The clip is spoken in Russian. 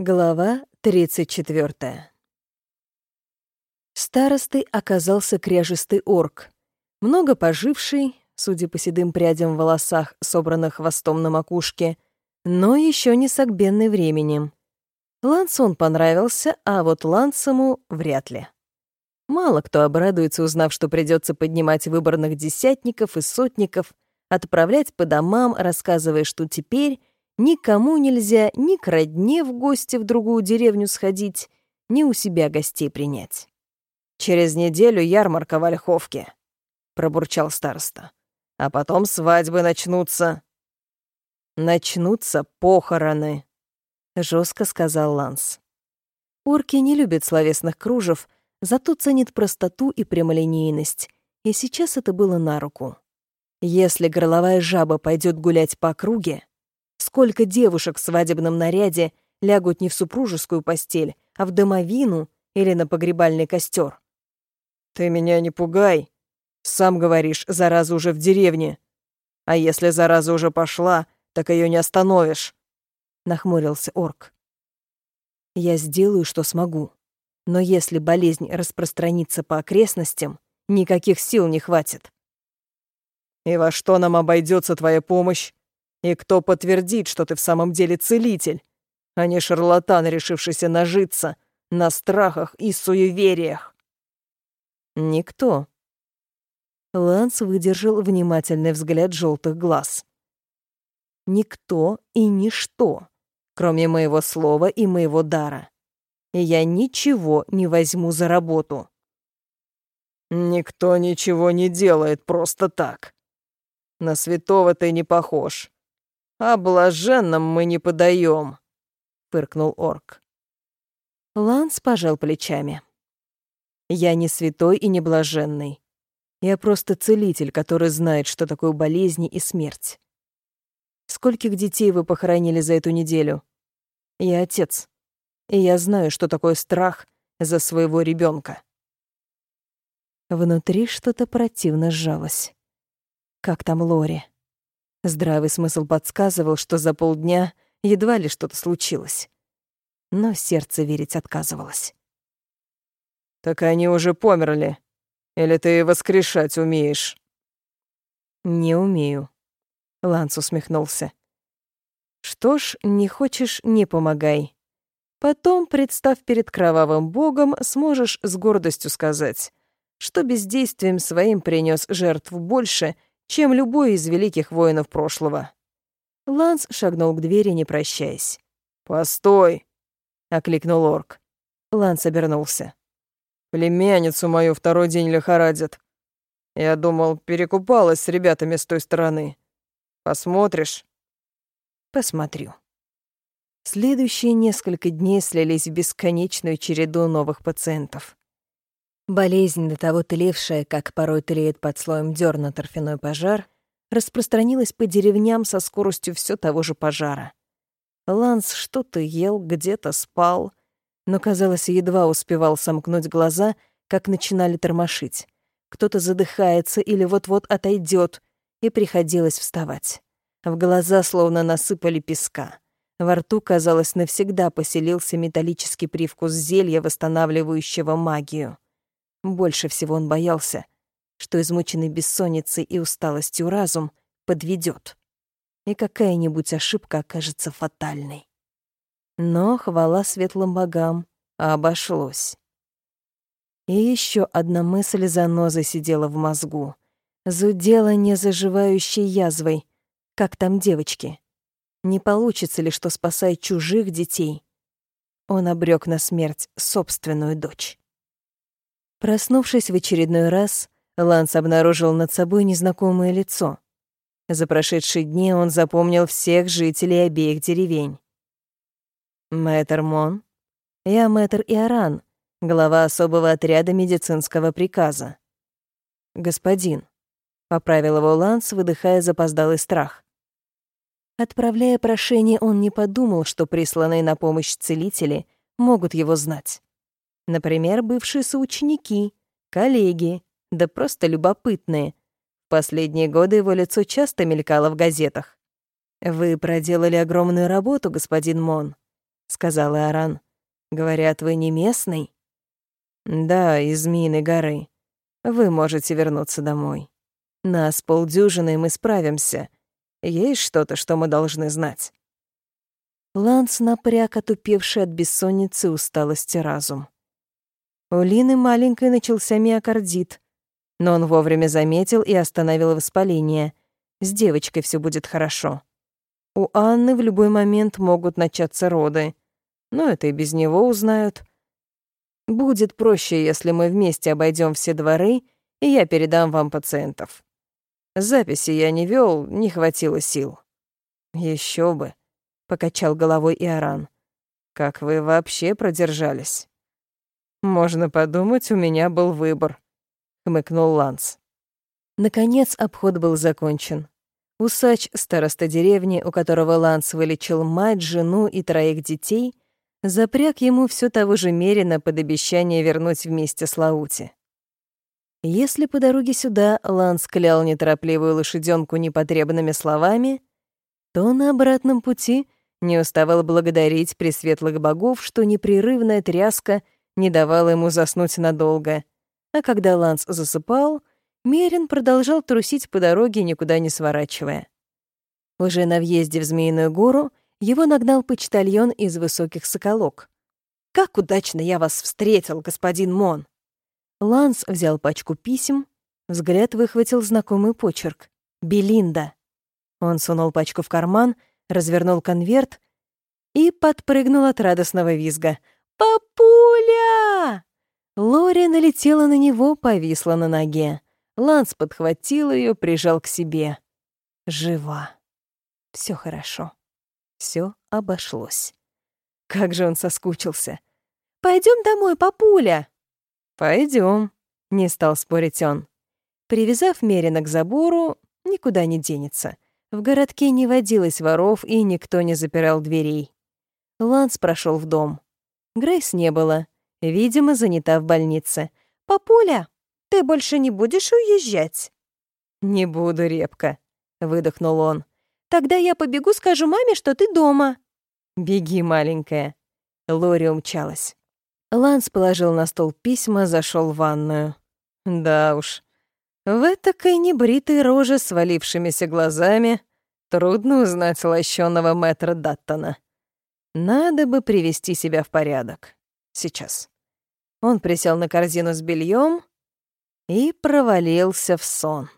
Глава 34. Старостой оказался кряжистый орк, много поживший, судя по седым прядям в волосах, собранных хвостом на макушке, но еще не согбенный временем. Лансу он понравился, а вот Лансому вряд ли. Мало кто обрадуется, узнав, что придется поднимать выборных десятников и сотников, отправлять по домам, рассказывая, что теперь Никому нельзя ни к родне в гости в другую деревню сходить, ни у себя гостей принять. «Через неделю ярмарка в Ольховке», — пробурчал староста. «А потом свадьбы начнутся». «Начнутся похороны», — жестко сказал Ланс. Орки не любят словесных кружев, зато ценят простоту и прямолинейность, и сейчас это было на руку. Если горловая жаба пойдет гулять по округе, Сколько девушек в свадебном наряде лягут не в супружескую постель, а в домовину или на погребальный костер. «Ты меня не пугай. Сам говоришь, зараза уже в деревне. А если зараза уже пошла, так ее не остановишь», — нахмурился орк. «Я сделаю, что смогу. Но если болезнь распространится по окрестностям, никаких сил не хватит». «И во что нам обойдется твоя помощь?» И кто подтвердит, что ты в самом деле целитель, а не шарлатан, решившийся нажиться на страхах и суевериях? Никто. Ланс выдержал внимательный взгляд желтых глаз. Никто и ничто, кроме моего слова и моего дара. Я ничего не возьму за работу. Никто ничего не делает просто так. На святого ты не похож. «А блаженным мы не подаем», — фыркнул орк. Ланс пожал плечами. «Я не святой и не блаженный. Я просто целитель, который знает, что такое болезни и смерть. Скольких детей вы похоронили за эту неделю? Я отец, и я знаю, что такое страх за своего ребенка. Внутри что-то противно сжалось. Как там Лори? Здравый смысл подсказывал, что за полдня едва ли что-то случилось. Но сердце верить отказывалось. «Так они уже померли. Или ты воскрешать умеешь?» «Не умею», — Ланс усмехнулся. «Что ж, не хочешь — не помогай. Потом, представь перед кровавым богом, сможешь с гордостью сказать, что бездействием своим принес жертву больше — чем любой из великих воинов прошлого. Ланс шагнул к двери, не прощаясь. «Постой!» — окликнул орк. Ланс обернулся. «Племянницу мою второй день лихорадит. Я думал, перекупалась с ребятами с той стороны. Посмотришь?» «Посмотрю». Следующие несколько дней слились в бесконечную череду новых пациентов. Болезнь, до того тлевшая, как порой тлеет под слоем дерна торфяной пожар, распространилась по деревням со скоростью все того же пожара. Ланс что-то ел, где-то спал, но, казалось, едва успевал сомкнуть глаза, как начинали тормошить. Кто-то задыхается или вот-вот отойдет, и приходилось вставать. В глаза словно насыпали песка. Во рту, казалось, навсегда поселился металлический привкус зелья, восстанавливающего магию. Больше всего он боялся, что измученный бессонницей и усталостью разум подведет, и какая-нибудь ошибка окажется фатальной. Но, хвала светлым богам, обошлось. И еще одна мысль занозой сидела в мозгу. Зудела незаживающей язвой. Как там девочки? Не получится ли, что, спасая чужих детей, он обрек на смерть собственную дочь? Проснувшись в очередной раз, Ланс обнаружил над собой незнакомое лицо. За прошедшие дни он запомнил всех жителей обеих деревень. Мэтр Мон. Я мэтр Иоран, глава особого отряда медицинского приказа. Господин. Поправил его Ланс, выдыхая запоздалый страх. Отправляя прошение, он не подумал, что присланные на помощь целители могут его знать. Например, бывшие соученики, коллеги, да просто любопытные. Последние годы его лицо часто мелькало в газетах. «Вы проделали огромную работу, господин Мон. сказал Аран. «Говорят, вы не местный?» «Да, из Мины горы. Вы можете вернуться домой. Нас полдюжины, мы справимся. Есть что-то, что мы должны знать?» Ланс напряг отупевший от бессонницы усталости разум. У Лины маленькой начался миокардит, но он вовремя заметил и остановил воспаление. С девочкой все будет хорошо. У Анны в любой момент могут начаться роды, но это и без него узнают. Будет проще, если мы вместе обойдем все дворы, и я передам вам пациентов. Записи я не вел, не хватило сил. Еще бы, покачал головой Иоран. Как вы вообще продержались? Можно подумать, у меня был выбор, хмыкнул Ланс. Наконец обход был закончен. Усач, староста деревни, у которого Ланс вылечил мать, жену и троих детей, запряг ему все того же Мерина под обещание вернуть вместе с Лаути. Если по дороге сюда Ланс клял неторопливую лошаденку непотребными словами, то на обратном пути не уставал благодарить пресветлых богов, что непрерывная тряска не давала ему заснуть надолго. А когда Ланс засыпал, Мерин продолжал трусить по дороге, никуда не сворачивая. Уже на въезде в Змеиную гору его нагнал почтальон из высоких соколок. «Как удачно я вас встретил, господин Мон!» Ланс взял пачку писем, взгляд выхватил знакомый почерк. «Белинда». Он сунул пачку в карман, развернул конверт и подпрыгнул от радостного визга. «Папуля!» Лори налетела на него, повисла на ноге. Ланс подхватил ее, прижал к себе. Жива. Все хорошо. Все обошлось. Как же он соскучился. Пойдем домой, папуля. Пойдем, не стал спорить он. Привязав Мерина к забору, никуда не денется. В городке не водилось воров, и никто не запирал дверей. Ланс прошел в дом. Грейс не было. Видимо, занята в больнице. «Папуля!» Ты больше не будешь уезжать?» «Не буду, Репка», — выдохнул он. «Тогда я побегу, скажу маме, что ты дома». «Беги, маленькая». Лори умчалась. Ланс положил на стол письма, зашел в ванную. Да уж, в этакой небритой роже с валившимися глазами трудно узнать лощёного мэтра Даттона. Надо бы привести себя в порядок. Сейчас. Он присел на корзину с бельем, и провалился в сон.